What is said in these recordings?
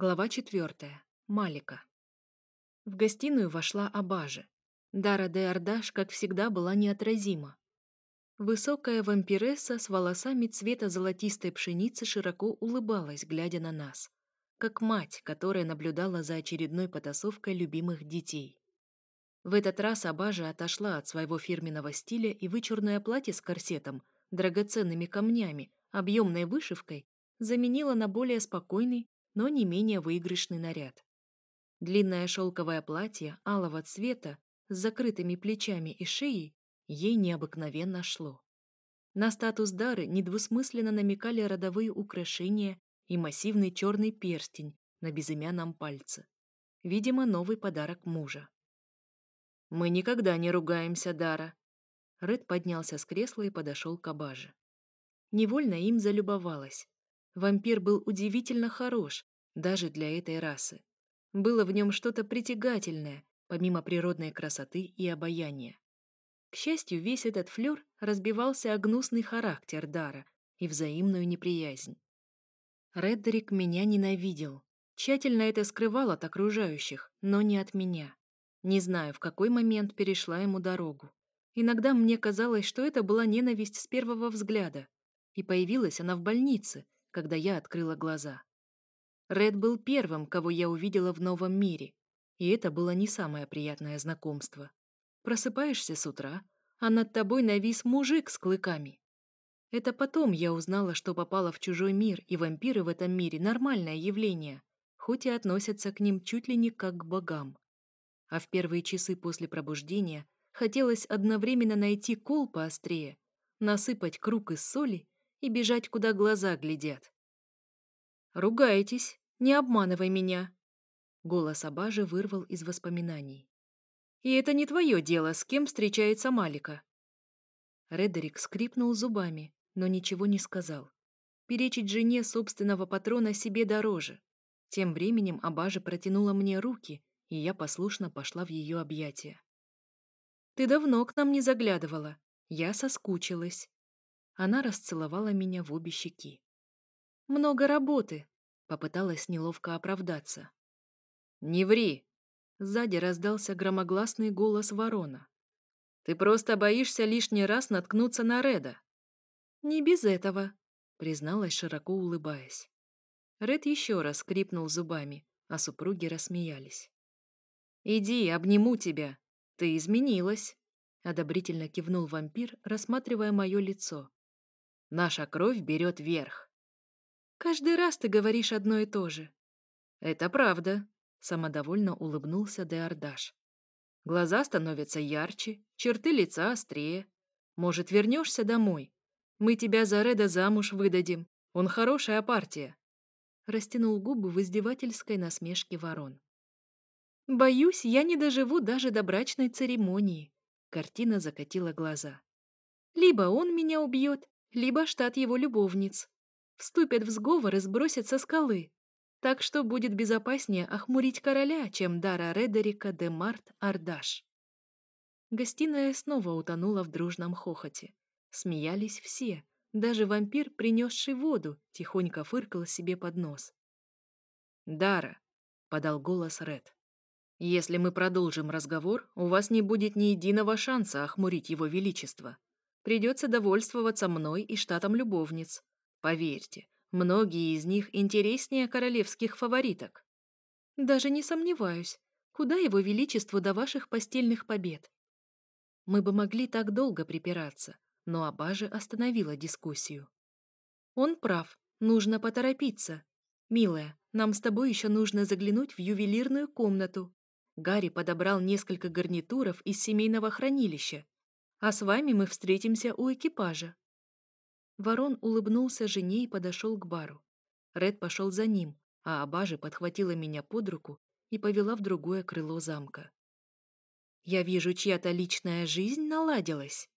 Глава четвертая. Малика. В гостиную вошла Абажи. Дара де Ардаш, как всегда, была неотразима. Высокая вампиресса с волосами цвета золотистой пшеницы широко улыбалась, глядя на нас, как мать, которая наблюдала за очередной потасовкой любимых детей. В этот раз Абажа отошла от своего фирменного стиля и вычурное платье с корсетом, драгоценными камнями, объемной вышивкой заменила на более спокойный, но не менее выигрышный наряд. Длинное шелковое платье алого цвета с закрытыми плечами и шеей ей необыкновенно шло. На статус Дары недвусмысленно намекали родовые украшения и массивный черный перстень на безымянном пальце. Видимо, новый подарок мужа. «Мы никогда не ругаемся, Дара!» Ред поднялся с кресла и подошел к Абаже. Невольно им залюбовалась. Вампир был удивительно хорош, даже для этой расы. Было в нем что-то притягательное, помимо природной красоты и обаяния. К счастью, весь этот флёр разбивался о гнусный характер Дара и взаимную неприязнь. Реддерик меня ненавидел. Тщательно это скрывал от окружающих, но не от меня. Не знаю, в какой момент перешла ему дорогу. Иногда мне казалось, что это была ненависть с первого взгляда. И появилась она в больнице, когда я открыла глаза. Ред был первым, кого я увидела в новом мире, и это было не самое приятное знакомство. Просыпаешься с утра, а над тобой навис мужик с клыками. Это потом я узнала, что попала в чужой мир, и вампиры в этом мире – нормальное явление, хоть и относятся к ним чуть ли не как к богам. А в первые часы после пробуждения хотелось одновременно найти кол поострее, насыпать круг из соли и бежать, куда глаза глядят. «Ругаетесь, не обманывай меня!» Голос Абажи вырвал из воспоминаний. «И это не твое дело, с кем встречается Малика!» Редерик скрипнул зубами, но ничего не сказал. Перечить жене собственного патрона себе дороже. Тем временем Абажа протянула мне руки, и я послушно пошла в ее объятия. «Ты давно к нам не заглядывала. Я соскучилась». Она расцеловала меня в обе щеки. «Много работы», — попыталась неловко оправдаться. «Не ври!» — сзади раздался громогласный голос ворона. «Ты просто боишься лишний раз наткнуться на Реда». «Не без этого», — призналась, широко улыбаясь. Ред еще раз скрипнул зубами, а супруги рассмеялись. «Иди, обниму тебя. Ты изменилась», — одобрительно кивнул вампир, рассматривая мое лицо. Наша кровь берет верх. Каждый раз ты говоришь одно и то же. Это правда, самодовольно улыбнулся Деордаш. Глаза становятся ярче, черты лица острее. Может, вернешься домой? Мы тебя за Реда замуж выдадим. Он хорошая партия. Растянул губы в издевательской насмешке ворон. Боюсь, я не доживу даже до брачной церемонии. Картина закатила глаза. Либо он меня убьет, либо штат его любовниц. Вступят в сговор и сбросят со скалы. Так что будет безопаснее охмурить короля, чем Дара Редерика де Март Ардаш. Гостиная снова утонула в дружном хохоте. Смеялись все, даже вампир, принесший воду, тихонько фыркал себе под нос. «Дара», — подал голос Ред, — «если мы продолжим разговор, у вас не будет ни единого шанса охмурить его величество. Придется довольствоваться мной и штатом любовниц. Поверьте, многие из них интереснее королевских фавориток. Даже не сомневаюсь, куда его величеству до ваших постельных побед. Мы бы могли так долго припираться, но Абажи остановила дискуссию. Он прав, нужно поторопиться. Милая, нам с тобой еще нужно заглянуть в ювелирную комнату. Гарри подобрал несколько гарнитуров из семейного хранилища, а с вами мы встретимся у экипажа». Ворон улыбнулся жене и подошел к бару. Ред пошел за ним, а Абажи подхватила меня под руку и повела в другое крыло замка. «Я вижу, чья-то личная жизнь наладилась».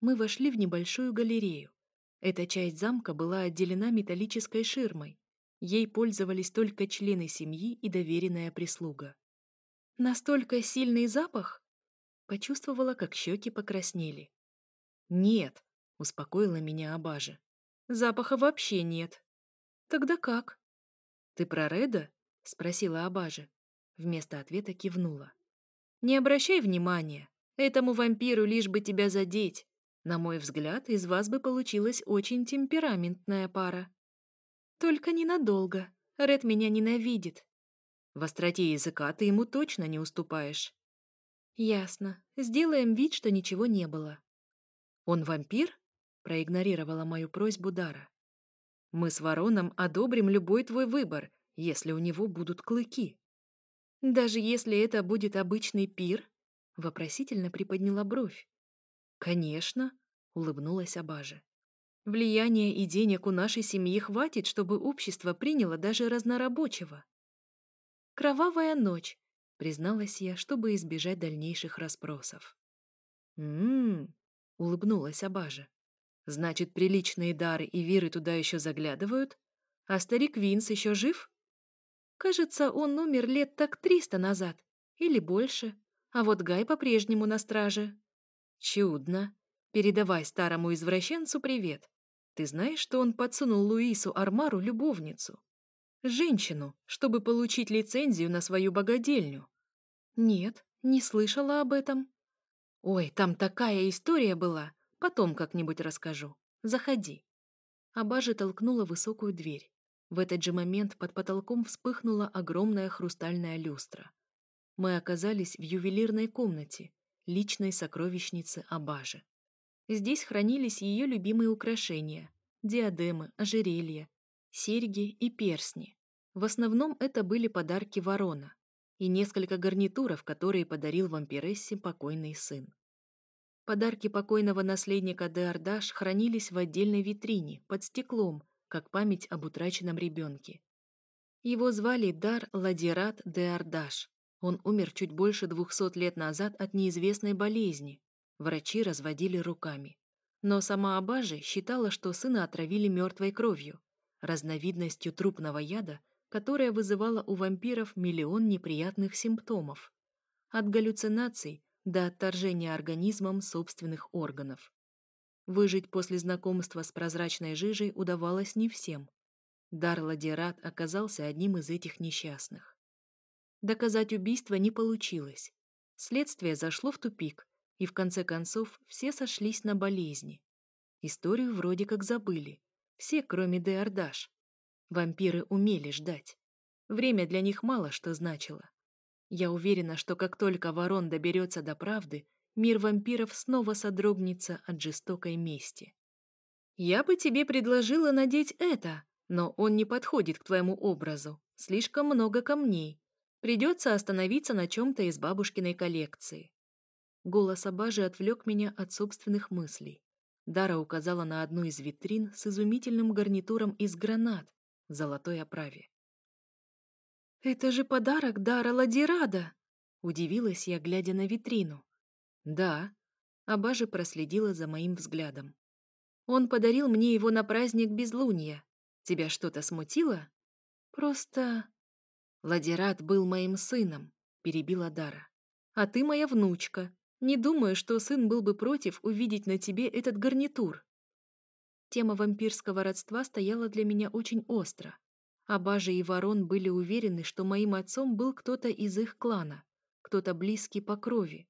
Мы вошли в небольшую галерею. Эта часть замка была отделена металлической ширмой. Ей пользовались только члены семьи и доверенная прислуга. «Настолько сильный запах?» Почувствовала, как щеки покраснели. «Нет», — успокоила меня Абажа. «Запаха вообще нет». «Тогда как?» Ты про Реда? Спросила Абажа. Вместо ответа кивнула. Не обращай внимания. Этому вампиру лишь бы тебя задеть. На мой взгляд, из вас бы получилась очень темпераментная пара. Только ненадолго. Ред меня ненавидит. В остроте языка ты ему точно не уступаешь. Ясно. Сделаем вид, что ничего не было. Он вампир? Проигнорировала мою просьбу Дара. Мы с Вороном одобрим любой твой выбор, если у него будут клыки. Даже если это будет обычный пир? Вопросительно приподняла бровь. Конечно, улыбнулась Абажа. Влияния и денег у нашей семьи хватит, чтобы общество приняло даже разнорабочего. Кровавая ночь, призналась я, чтобы избежать дальнейших расспросов. М-м, улыбнулась Абажа. Значит, приличные дары и виры туда еще заглядывают? А старик Винс еще жив? Кажется, он умер лет так триста назад. Или больше. А вот Гай по-прежнему на страже. Чудно. Передавай старому извращенцу привет. Ты знаешь, что он подсунул Луису Армару любовницу? Женщину, чтобы получить лицензию на свою богадельню. Нет, не слышала об этом. Ой, там такая история была. Потом как-нибудь расскажу. Заходи. Абажа толкнула высокую дверь. В этот же момент под потолком вспыхнула огромная хрустальная люстра. Мы оказались в ювелирной комнате, личной сокровищнице Абажи. Здесь хранились ее любимые украшения – диадемы, ожерелья, серьги и персни. В основном это были подарки ворона и несколько гарнитуров, которые подарил вампирессе покойный сын. Подарки покойного наследника Деордаш хранились в отдельной витрине, под стеклом, как память об утраченном ребенке. Его звали Дар Ладират де Ардаш. Он умер чуть больше двухсот лет назад от неизвестной болезни. Врачи разводили руками. Но сама Абажи считала, что сына отравили мертвой кровью, разновидностью трупного яда, которая вызывала у вампиров миллион неприятных симптомов. От галлюцинаций до отторжения организмом собственных органов. Выжить после знакомства с прозрачной жижей удавалось не всем. Дар Ладират оказался одним из этих несчастных. Доказать убийство не получилось. Следствие зашло в тупик, и в конце концов все сошлись на болезни. Историю вроде как забыли. Все, кроме Деордаш. Вампиры умели ждать. Время для них мало что значило. Я уверена, что как только ворон доберется до правды, мир вампиров снова содрогнется от жестокой мести. «Я бы тебе предложила надеть это, но он не подходит к твоему образу. Слишком много камней. Придется остановиться на чем-то из бабушкиной коллекции». Голос Абажи отвлек меня от собственных мыслей. Дара указала на одну из витрин с изумительным гарнитуром из гранат в золотой оправе. «Это же подарок Дара Ладирада!» Удивилась я, глядя на витрину. «Да». Абажа проследила за моим взглядом. «Он подарил мне его на праздник Безлуния. Тебя что-то смутило?» «Просто...» «Ладират был моим сыном», — перебила Дара. «А ты моя внучка. Не думаю, что сын был бы против увидеть на тебе этот гарнитур». Тема вампирского родства стояла для меня очень остро. Абажа и Ворон были уверены, что моим отцом был кто-то из их клана, кто-то близкий по крови.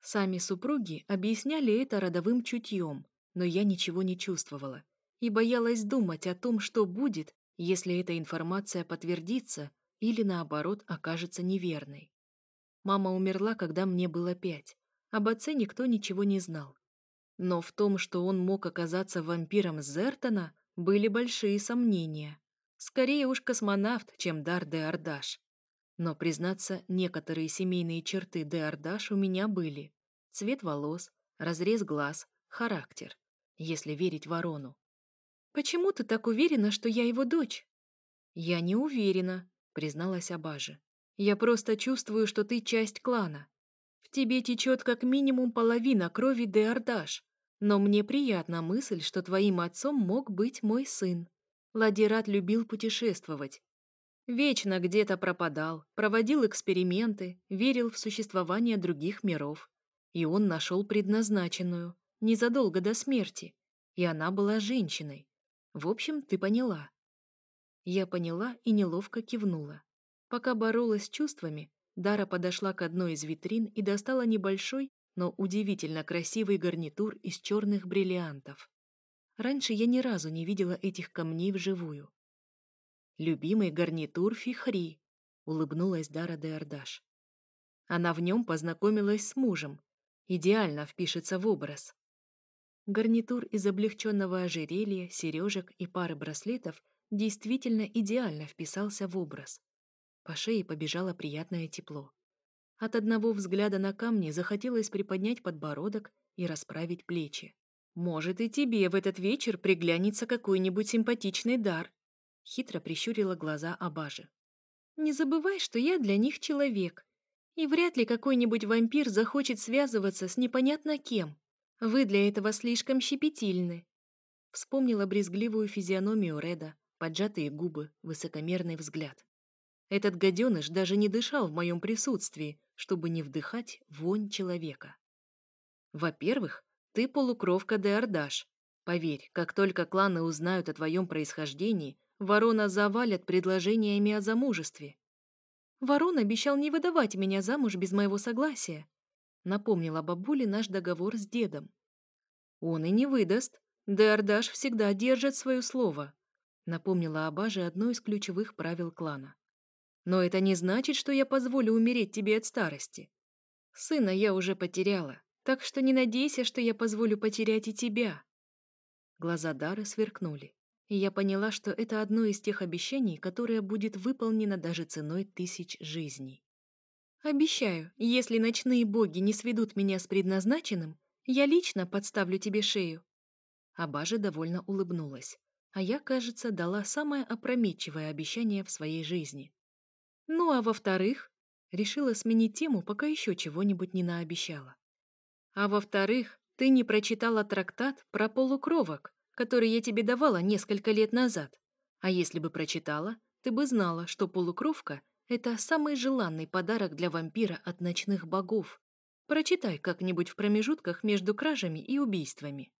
Сами супруги объясняли это родовым чутьем, но я ничего не чувствовала и боялась думать о том, что будет, если эта информация подтвердится или, наоборот, окажется неверной. Мама умерла, когда мне было пять. Об отце никто ничего не знал. Но в том, что он мог оказаться вампиром Зертона, были большие сомнения. Скорее уж космонавт, чем Дар де Ардаш. Но, признаться, некоторые семейные черты де Ардаш у меня были. Цвет волос, разрез глаз, характер, если верить Ворону. «Почему ты так уверена, что я его дочь?» «Я не уверена», — призналась Абажи. «Я просто чувствую, что ты часть клана. Тебе течет как минимум половина крови де Ардаш, но мне приятна мысль, что твоим отцом мог быть мой сын. Ладират любил путешествовать. Вечно где-то пропадал, проводил эксперименты, верил в существование других миров. И он нашел предназначенную, незадолго до смерти. И она была женщиной. В общем, ты поняла. Я поняла и неловко кивнула. Пока боролась с чувствами, Дара подошла к одной из витрин и достала небольшой, но удивительно красивый гарнитур из черных бриллиантов. Раньше я ни разу не видела этих камней вживую. «Любимый гарнитур Фихри», — улыбнулась Дара де Ардаш. Она в нем познакомилась с мужем. Идеально впишется в образ. Гарнитур из облегченного ожерелья, сережек и пары браслетов действительно идеально вписался в образ. По шее побежало приятное тепло. От одного взгляда на камни захотелось приподнять подбородок и расправить плечи. «Может, и тебе в этот вечер приглянется какой-нибудь симпатичный дар», хитро прищурила глаза Абажи. «Не забывай, что я для них человек, и вряд ли какой-нибудь вампир захочет связываться с непонятно кем. Вы для этого слишком щепетильны». Вспомнила брезгливую физиономию Реда, поджатые губы, высокомерный взгляд. Этот гаденыш даже не дышал в моем присутствии, чтобы не вдыхать вонь человека. Во-первых, ты полукровка Деордаш. Поверь, как только кланы узнают о твоем происхождении, ворона завалят предложениями о замужестве. Ворон обещал не выдавать меня замуж без моего согласия. Напомнила бабуле наш договор с дедом. Он и не выдаст. Деордаш всегда держит свое слово. Напомнила Абаже одно из ключевых правил клана. Но это не значит, что я позволю умереть тебе от старости. Сына я уже потеряла, так что не надейся, что я позволю потерять и тебя». Глаза Дары сверкнули, и я поняла, что это одно из тех обещаний, которое будет выполнено даже ценой тысяч жизней. «Обещаю, если ночные боги не сведут меня с предназначенным, я лично подставлю тебе шею». Абажа довольно улыбнулась, а я, кажется, дала самое опрометчивое обещание в своей жизни. Ну а во-вторых, решила сменить тему, пока еще чего-нибудь не наобещала. А во-вторых, ты не прочитала трактат про полукровок, который я тебе давала несколько лет назад. А если бы прочитала, ты бы знала, что полукровка — это самый желанный подарок для вампира от ночных богов. Прочитай как-нибудь в промежутках между кражами и убийствами.